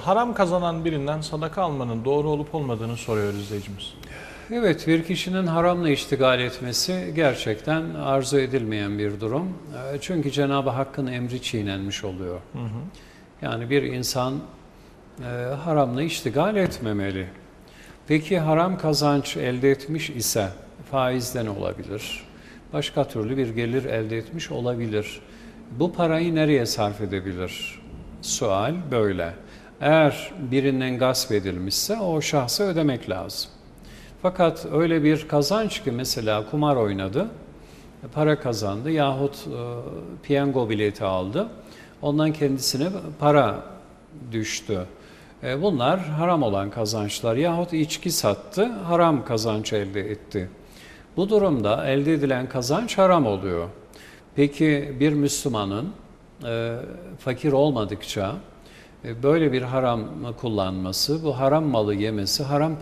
haram kazanan birinden sadaka almanın doğru olup olmadığını soruyor izleyicimiz. Evet, bir kişinin haramla iştigal etmesi gerçekten arzu edilmeyen bir durum. E, Çünkü Cenab-ı Hakk'ın emri çiğnenmiş oluyor. Yani bir insan e, haramla iştigal etmemeli. Peki haram kazanç elde etmiş ise faizden olabilir. Başka türlü bir gelir elde etmiş olabilir. Bu parayı nereye sarf edebilir? Sual böyle. Eğer birinden gasp edilmişse o şahsa ödemek lazım. Fakat öyle bir kazanç ki mesela kumar oynadı, para kazandı yahut e, piyango bileti aldı. Ondan kendisine para düştü. E, bunlar haram olan kazançlar yahut içki sattı, haram kazanç elde etti. Bu durumda elde edilen kazanç haram oluyor. Peki bir Müslümanın e, fakir olmadıkça böyle bir haram kullanması, bu haram malı yemesi, haram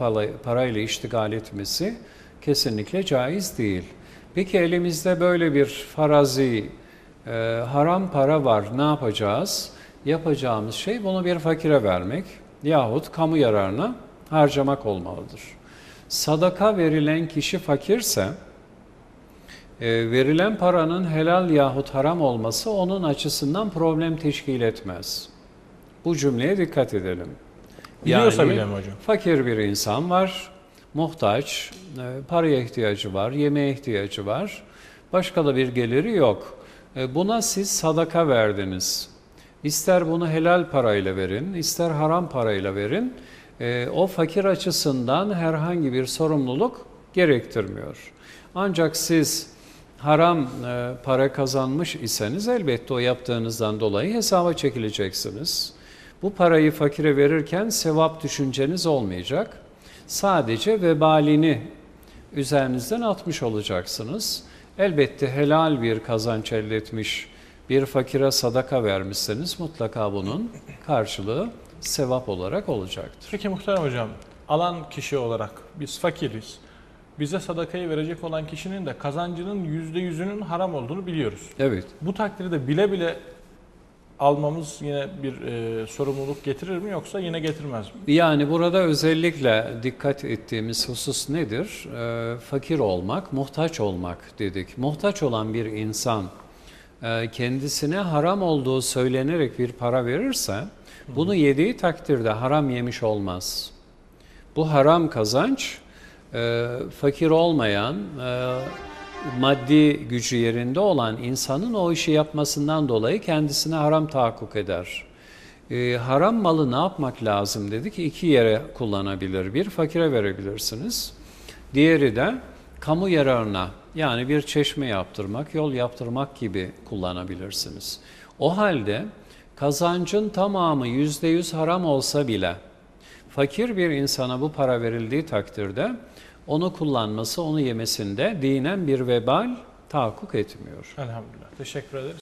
parayla iştigal etmesi kesinlikle caiz değil. Peki elimizde böyle bir farazi e, haram para var, ne yapacağız? Yapacağımız şey bunu bir fakire vermek yahut kamu yararına harcamak olmalıdır. Sadaka verilen kişi fakirse, e, verilen paranın helal yahut haram olması onun açısından problem teşkil etmez. Bu cümleye dikkat edelim. Biliyorsa bile mi hocam? Fakir bir insan var, muhtaç, e, paraya ihtiyacı var, yemeğe ihtiyacı var. Başka da bir geliri yok. E, Buna siz sadaka verdiniz. İster bunu helal parayla verin, ister haram parayla verin. E, O fakir açısından herhangi bir sorumluluk gerektirmiyor. Ancak siz haram para kazanmış iseniz elbette o yaptığınızdan dolayı hesaba çekileceksiniz. Bu parayı fakire verirken sevap düşünceniz olmayacak. Sadece vebalini üzerinizden atmış olacaksınız. Elbette helal bir kazanç elde etmiş bir fakire sadaka vermişseniz mutlaka bunun karşılığı sevap olarak olacaktır. Peki muhterem hocam, alan kişi olarak biz fakiriz. Bize sadakayı verecek olan kişinin de kazancının yüzde yüzünün haram olduğunu biliyoruz. Evet. Bu takdirde bile bile almamız yine bir e, sorumluluk getirir mi yoksa yine getirmez mi? Yani burada özellikle dikkat ettiğimiz husus nedir? Ee, fakir olmak, muhtaç olmak dedik. Muhtaç olan bir insan e, kendisine haram olduğu söylenerek bir para verirse bunu yediği takdirde haram yemiş olmaz. Bu haram kazanç e, fakir olmayan, e, maddi gücü yerinde olan insanın o işi yapmasından dolayı kendisine haram tahakkuk eder. E, haram malı ne yapmak lazım dedik? İki yere kullanabilir. Bir fakire verebilirsiniz. Diğeri de kamu yararına yani bir çeşme yaptırmak, yol yaptırmak gibi kullanabilirsiniz. O halde kazancın tamamı yüzde yüz haram olsa bile fakir bir insana bu para verildiği takdirde onu kullanması, onu yemesinde dinen bir vebal tahakkuk etmiyor. Elhamdülillah. Teşekkür ederiz.